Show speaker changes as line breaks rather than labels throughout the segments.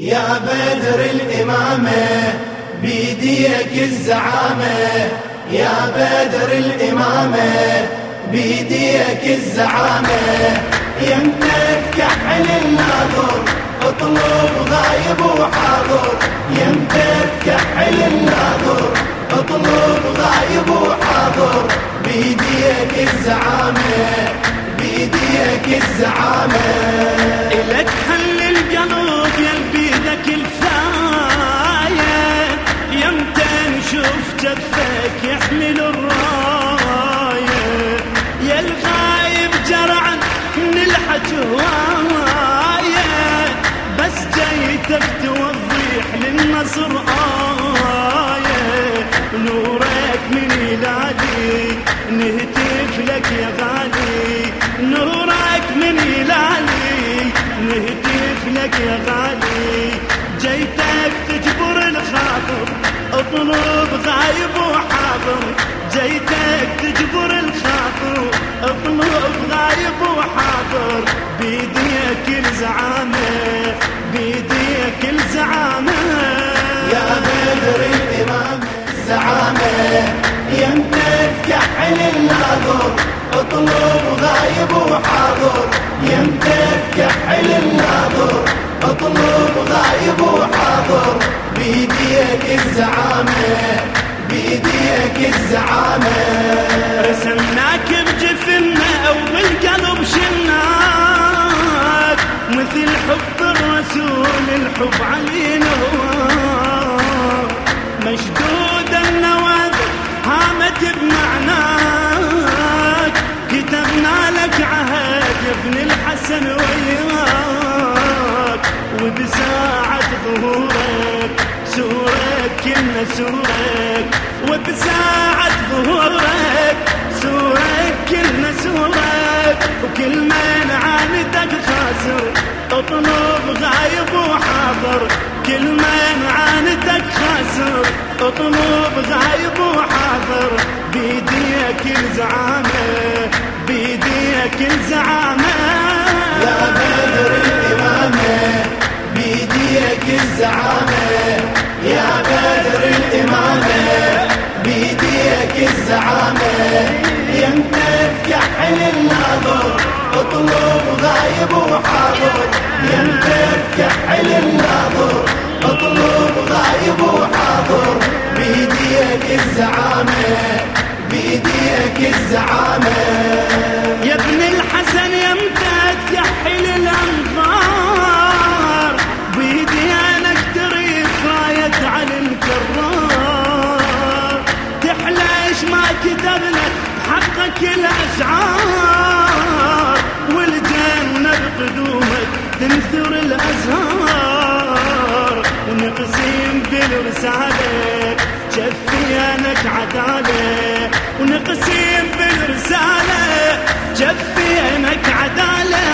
يا بدر الإمامة بيديك الزعامة. يا بدر الإمامة بيديك الزعامة. يمتك كحل الناظر اطلب غايب وحاضر. يمتك كحل الناظر اطلب غايب وحاضر. بيديك الزعامة بيديك الزعامة.
جايتك توضيح للنصر آية. نورك من هلالي نهتف لك يا غالي. نورك من هلالي نهتف لك يا غالي. جيتك تجبر الخاطر أطلب غايب وحاضر. جيتك تجبر الخاطر أطلب غايب وحاضر. بيديك الزعامة
اطلب غايب وحاضر يمتك كحل الناظر. اطلب غايب وحاضر. بيديك الزعامة بيديك الزعامة.
رسمناك بجفننا وبالقلب شلناك مثل حب الرسول الحب علينا ابن الحسن وياك وبساعة ظهورك سورك كلنا سورك وبساعة ظهورك سورك كلنا سورك وكل من عاندك خاسر اطلب غايب وحاضر كل من عاندك خاسر اطلب غايب وحاضر بيديك الزعامة. بيديك الزعامة
يا بدر الإمامة بيديك الزعامة. يا بدر الإمامة بيديك الزعامة. يمتك كحل الناظر أطلب غايب وحاضر. يمتك كحل الناظر أطلب غايب وحاضر. بيديك الزعامة بيديك الزعامة.
تنثر الأزهار ونقسم بالرسالة جفيانك عدالة. ونقسم بالرسالة جفيانك عدالة.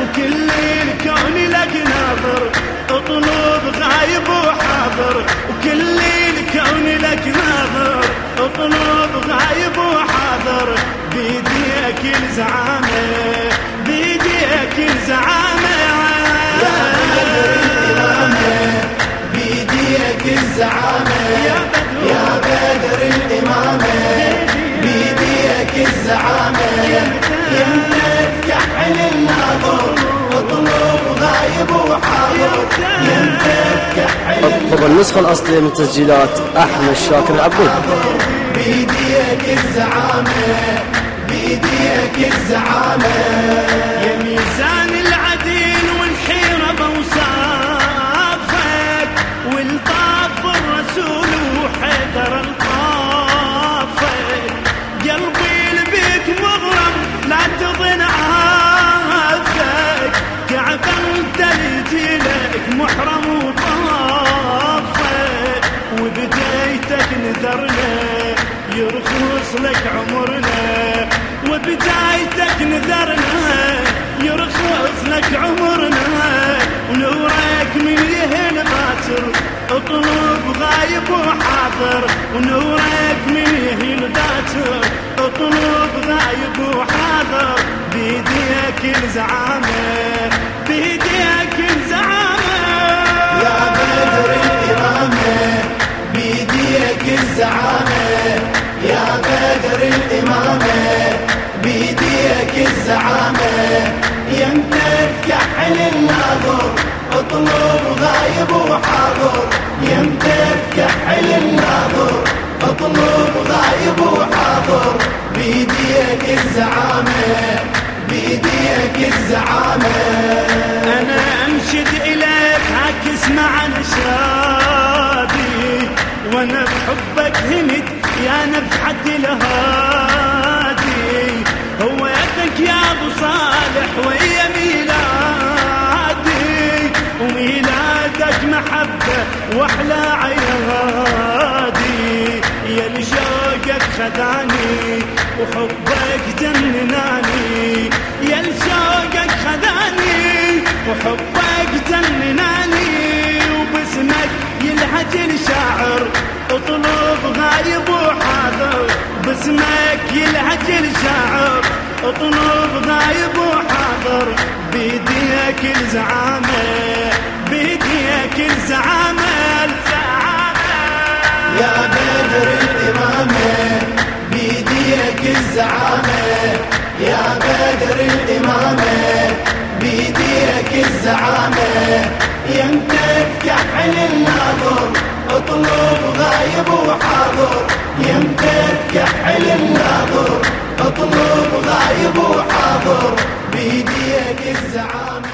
وكل الكون لك ناظر اطلب غايب وحاضر. وكل الكون لك ناظر اطلب غايب وحاضر. بيديك الزعامة بيديك الزعامة.
الزعامة. يا بدر الإمامة. بيديك الزعامة. يمتك كحل الناظر. أطلب غايب وحاضر. يمتك كحل
اطلب النسخة الأصلية من تسجيلات أحمد شاكر العبود.
بيديك الزعامة. بيديك الزعامة.
يا ميزان لك نذرنا يرخص لك عمرنا ونورك من يهل باتر اطلب غايب وحاضر. ونورك من يهل باتر اطلب غايب وحاضر. بيديك الزعامة بيديك الزعامة.
يا بدر الإرامة بيديك الزعامة. الزعامة يمتى تكحل الناظر اطلب غايب وحاضر. يمتى تكحل الناظر اطلب غايب وحاضر. بيديك الزعامة بيديك الزعامة.
أنا انشد إليك عكس مع نشادي وأنا بحبك هنت يا نفحة الهادي. صالح ويا ميلادي وميلادك محبة وأحلى عيادي. يا لشوقك خداني وحبك جنناني. يا اطلب غايب وحاضر بيديك الزعامة بيديك الزعامة
يا بدر الإمامة بيديك الزعامة يا بدر الإمامة بيديك الزعامة يمتى تكحل الناظر اطلب غايب وحاضر. الزعامة